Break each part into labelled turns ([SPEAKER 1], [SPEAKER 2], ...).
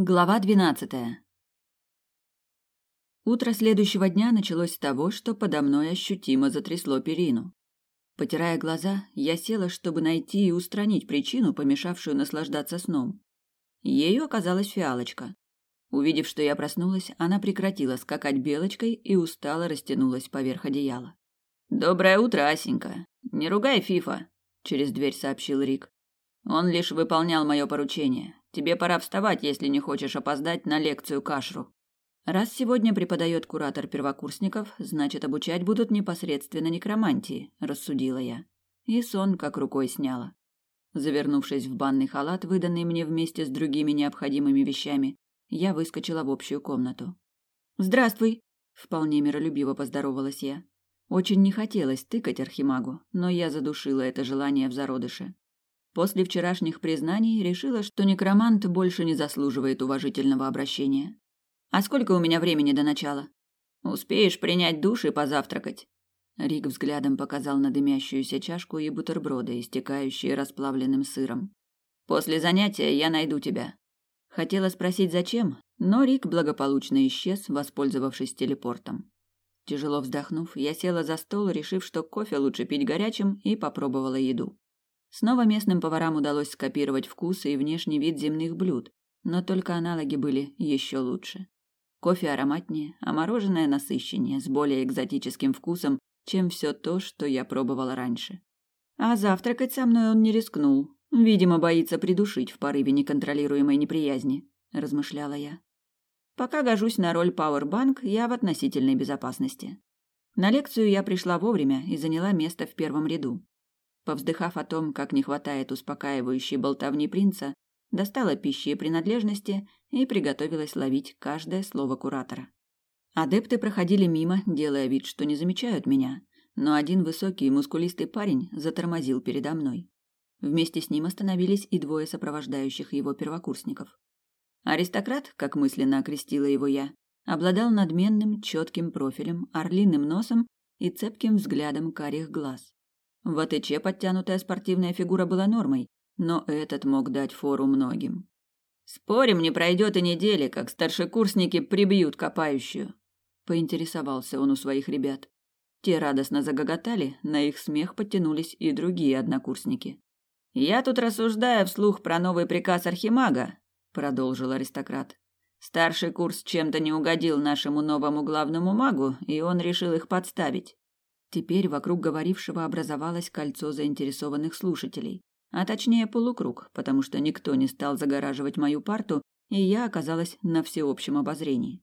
[SPEAKER 1] Глава двенадцатая. Утро следующего дня началось с того, что подо мной ощутимо затрясло перину. Потирая глаза, я села, чтобы найти и устранить причину, помешавшую наслаждаться сном. Ею оказалась фиалочка. Увидев, что я проснулась, она прекратила скакать белочкой и устало растянулась поверх одеяла. «Доброе утро, Асенька. Не ругай Фифа», — через дверь сообщил Рик. «Он лишь выполнял мое поручение. Тебе пора вставать, если не хочешь опоздать на лекцию Кашру. Раз сегодня преподает куратор первокурсников, значит, обучать будут непосредственно некромантии, рассудила я. И сон как рукой сняла. Завернувшись в банный халат, выданный мне вместе с другими необходимыми вещами, я выскочила в общую комнату. «Здравствуй!» – вполне миролюбиво поздоровалась я. Очень не хотелось тыкать архимагу, но я задушила это желание в зародыше. После вчерашних признаний решила, что некромант больше не заслуживает уважительного обращения. А сколько у меня времени до начала? Успеешь принять душ и позавтракать? Рик взглядом показал на дымящуюся чашку и бутерброды, истекающие расплавленным сыром. После занятия я найду тебя. Хотела спросить, зачем, но Рик благополучно исчез, воспользовавшись телепортом. Тяжело вздохнув, я села за стол, решив, что кофе лучше пить горячим, и попробовала еду. Снова местным поварам удалось скопировать вкусы и внешний вид земных блюд, но только аналоги были еще лучше. Кофе ароматнее, а мороженое насыщеннее, с более экзотическим вкусом, чем все то, что я пробовала раньше. А завтракать со мной он не рискнул. Видимо, боится придушить в порыве неконтролируемой неприязни, размышляла я. Пока гожусь на роль пауэрбанк, я в относительной безопасности. На лекцию я пришла вовремя и заняла место в первом ряду. Повздыхав о том, как не хватает успокаивающей болтовни принца, достала пищи и принадлежности и приготовилась ловить каждое слово куратора. Адепты проходили мимо, делая вид, что не замечают меня, но один высокий и мускулистый парень затормозил передо мной. Вместе с ним остановились и двое сопровождающих его первокурсников. Аристократ, как мысленно окрестила его я, обладал надменным, четким профилем, орлиным носом и цепким взглядом карих глаз. В АТЧ подтянутая спортивная фигура была нормой, но этот мог дать фору многим. Спорим, не пройдет и недели, как старшекурсники прибьют копающую, поинтересовался он у своих ребят. Те радостно загоготали, на их смех подтянулись и другие однокурсники. Я тут рассуждаю вслух про новый приказ архимага, продолжил аристократ. Старший курс чем-то не угодил нашему новому главному магу, и он решил их подставить. Теперь вокруг говорившего образовалось кольцо заинтересованных слушателей, а точнее полукруг, потому что никто не стал загораживать мою парту, и я оказалась на всеобщем обозрении.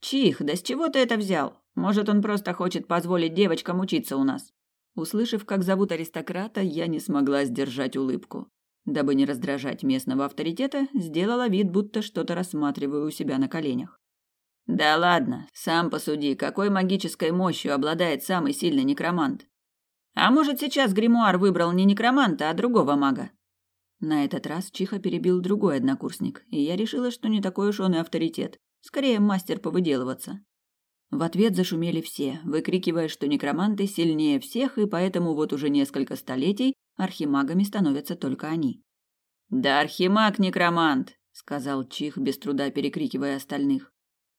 [SPEAKER 1] Чих, да с чего ты это взял? Может, он просто хочет позволить девочкам учиться у нас? Услышав, как зовут аристократа, я не смогла сдержать улыбку. Дабы не раздражать местного авторитета, сделала вид, будто что-то рассматриваю у себя на коленях. Да ладно, сам посуди, какой магической мощью обладает самый сильный некромант. А может, сейчас гримуар выбрал не некроманта, а другого мага? На этот раз Чиха перебил другой однокурсник, и я решила, что не такой уж он и авторитет, скорее мастер повыделываться. В ответ зашумели все, выкрикивая, что некроманты сильнее всех, и поэтому вот уже несколько столетий архимагами становятся только они. «Да архимаг некромант», — сказал Чих, без труда перекрикивая остальных.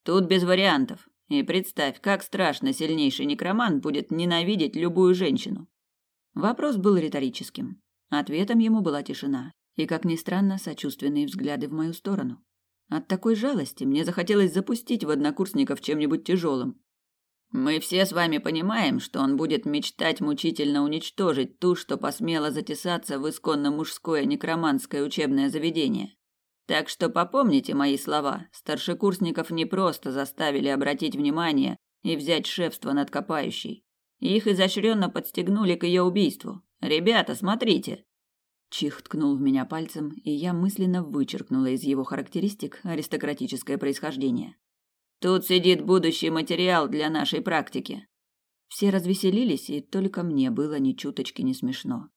[SPEAKER 1] Тут без вариантов. И представь, как страшно сильнейший некромант будет ненавидеть любую женщину. Вопрос был риторическим. Ответом ему была тишина и, как ни странно, сочувственные взгляды в мою сторону. От такой жалости мне захотелось запустить в однокурсников чем-нибудь тяжелым. Мы все с вами понимаем, что он будет мечтать мучительно уничтожить ту, что посмела затесаться в исконно мужское некроманское учебное заведение. Так что попомните мои слова. Старшекурсников не просто заставили обратить внимание и взять шефство над копающей. Их изощренно подстегнули к ее убийству. Ребята, смотрите. Чих ткнул в меня пальцем, и я мысленно вычеркнула из его характеристик аристократическое происхождение. Тут сидит будущий материал для нашей практики. Все развеселились, и только мне было ни чуточки не смешно.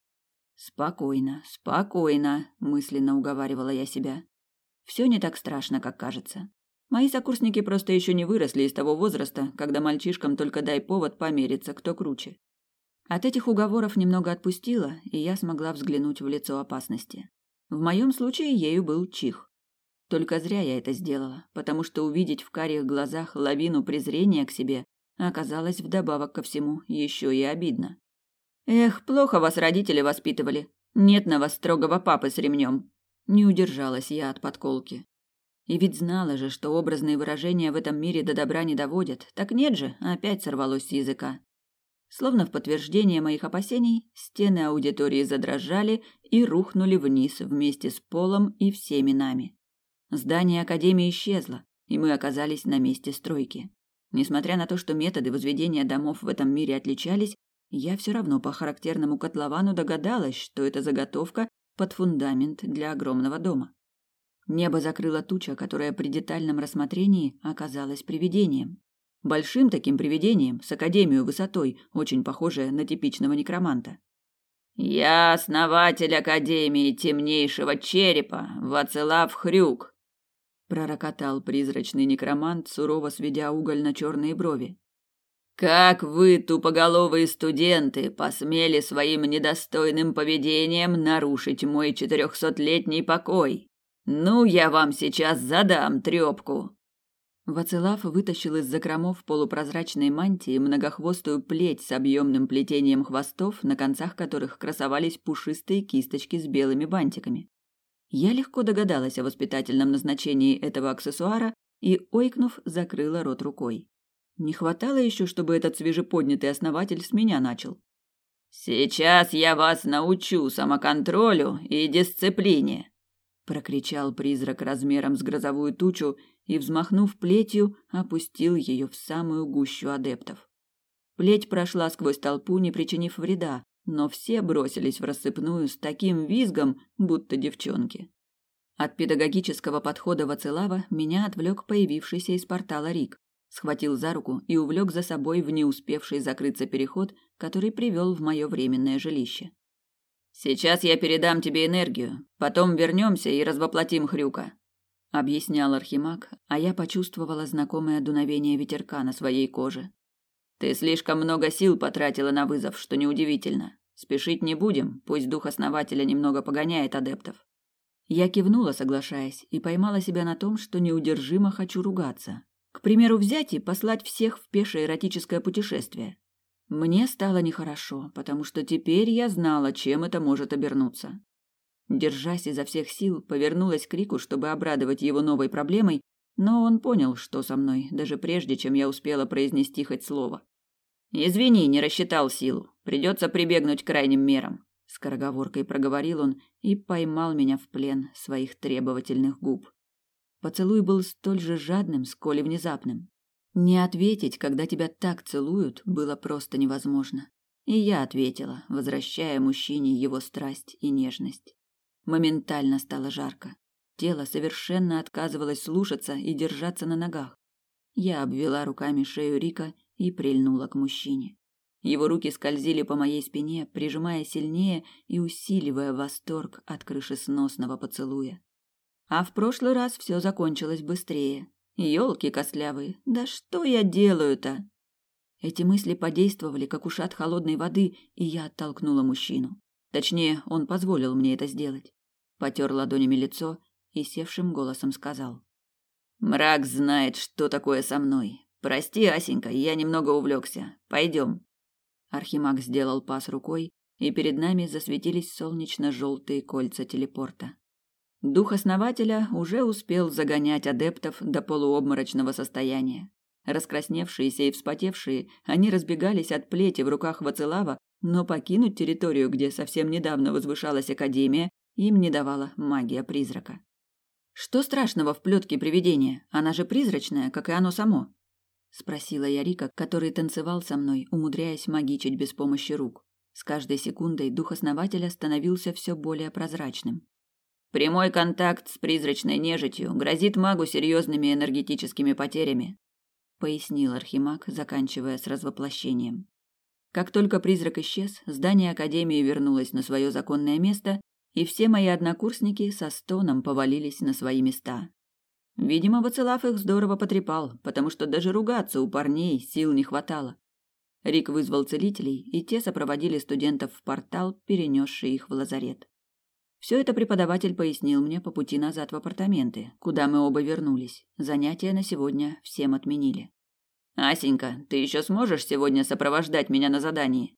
[SPEAKER 1] Спокойно, спокойно, мысленно уговаривала я себя. Все не так страшно, как кажется. Мои сокурсники просто еще не выросли из того возраста, когда мальчишкам только дай повод помериться, кто круче. От этих уговоров немного отпустило, и я смогла взглянуть в лицо опасности. В моем случае ею был Чих. Только зря я это сделала, потому что увидеть в карих глазах лавину презрения к себе оказалось вдобавок ко всему еще и обидно. Эх, плохо вас родители воспитывали. Нет на вас строгого папы с ремнем. Не удержалась я от подколки. И ведь знала же, что образные выражения в этом мире до добра не доводят. Так нет же, опять сорвалось с языка. Словно в подтверждение моих опасений, стены аудитории задрожали и рухнули вниз вместе с полом и всеми нами. Здание академии исчезло, и мы оказались на месте стройки. Несмотря на то, что методы возведения домов в этом мире отличались, я все равно по характерному котловану догадалась, что это заготовка под фундамент для огромного дома. Небо закрыла туча, которая при детальном рассмотрении оказалась привидением. Большим таким привидением, с академию высотой, очень похожая на типичного некроманта. «Я основатель Академии Темнейшего Черепа, Вацелав Хрюк», пророкотал призрачный некромант, сурово сведя угольно-черные брови. Как вы, тупоголовые студенты, посмели своим недостойным поведением нарушить мой четырехсотлетний покой? Ну, я вам сейчас задам трепку. Вацелав вытащил из закромов полупрозрачной мантии многохвостую плеть с объемным плетением хвостов, на концах которых красовались пушистые кисточки с белыми бантиками. Я легко догадалась о воспитательном назначении этого аксессуара и, ойкнув, закрыла рот рукой. Не хватало еще, чтобы этот свежеподнятый основатель с меня начал. «Сейчас я вас научу самоконтролю и дисциплине», — прокричал призрак размером с грозовую тучу и, взмахнув плетью, опустил ее в самую гущу адептов. Плеть прошла сквозь толпу, не причинив вреда, но все бросились в рассыпную с таким визгом, будто девчонки. От педагогического подхода Вацелава меня отвлек появившийся из портала Рик. Схватил за руку и увлек за собой в не успевший закрыться переход, который привел в мое временное жилище. «Сейчас я передам тебе энергию, потом вернемся и развоплотим Хрюка», — объяснял Архимаг, а я почувствовала знакомое дуновение ветерка на своей коже. Ты слишком много сил потратила на вызов, что неудивительно. Спешить не будем, пусть дух основателя немного погоняет адептов. Я кивнула, соглашаясь, и поймала себя на том, что неудержимо хочу ругаться. К примеру, взять и послать всех в пешее эротическое путешествие. Мне стало нехорошо, потому что теперь я знала, чем это может обернуться. Держась изо всех сил, повернулась к Рику, чтобы обрадовать его новой проблемой, но он понял, что со мной, даже прежде, чем я успела произнести хоть слово. «Извини, не рассчитал силу. Придется прибегнуть к крайним мерам», — скороговоркой проговорил он и поймал меня в плен своих требовательных губ. Поцелуй был столь же жадным, сколь и внезапным. Не ответить, когда тебя так целуют, было просто невозможно. И я ответила, возвращая мужчине его страсть и нежность. Моментально стало жарко. Тело совершенно отказывалось слушаться и держаться на ногах. Я обвела руками шею Рика и прильнула к мужчине. Его руки скользили по моей спине, прижимая сильнее и усиливая восторг от крышесносного поцелуя. А в прошлый раз все закончилось быстрее. Ёлки костлявые, да что я делаю-то? Эти мысли подействовали, как ушат холодной воды, и я оттолкнула мужчину. Точнее, он позволил мне это сделать. Потер ладонями лицо и севшим голосом сказал. «Мрак знает, что такое со мной. Прости, Асенька, я немного увлекся. Пойдем». Архимаг сделал пас рукой, и перед нами засветились солнечно-желтые кольца телепорта. Дух основателя уже успел загонять адептов до полуобморочного состояния. Раскрасневшиеся и вспотевшие, они разбегались от плети в руках Вацелава, но покинуть территорию, где совсем недавно возвышалась Академия, им не давала магия призрака. Что страшного в плетке привидения? Она же призрачная, как и оно само. Спросила я Рика, который танцевал со мной, умудряясь магичить без помощи рук. С каждой секундой дух основателя становился все более прозрачным. Прямой контакт с призрачной нежитью грозит магу серьезными энергетическими потерями, пояснил Архимаг, заканчивая с развоплощением. Как только призрак исчез, здание Академии вернулось на свое законное место, и все мои однокурсники со стоном повалились на свои места. Видимо, Вацелав их здорово потрепал, потому что даже ругаться у парней сил не хватало. Рик вызвал целителей, и те сопроводили студентов в портал, перенесший их в лазарет. Все это преподаватель пояснил мне по пути назад в апартаменты, куда мы оба вернулись. Занятия на сегодня всем отменили. Асенька, ты еще сможешь сегодня сопровождать меня на задании?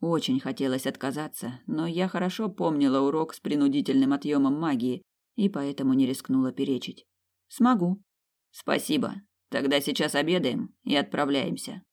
[SPEAKER 1] Очень хотелось отказаться, но я хорошо помнила урок с принудительным отъемом магии и поэтому не рискнула перечить. Смогу. Спасибо. Тогда сейчас обедаем и отправляемся.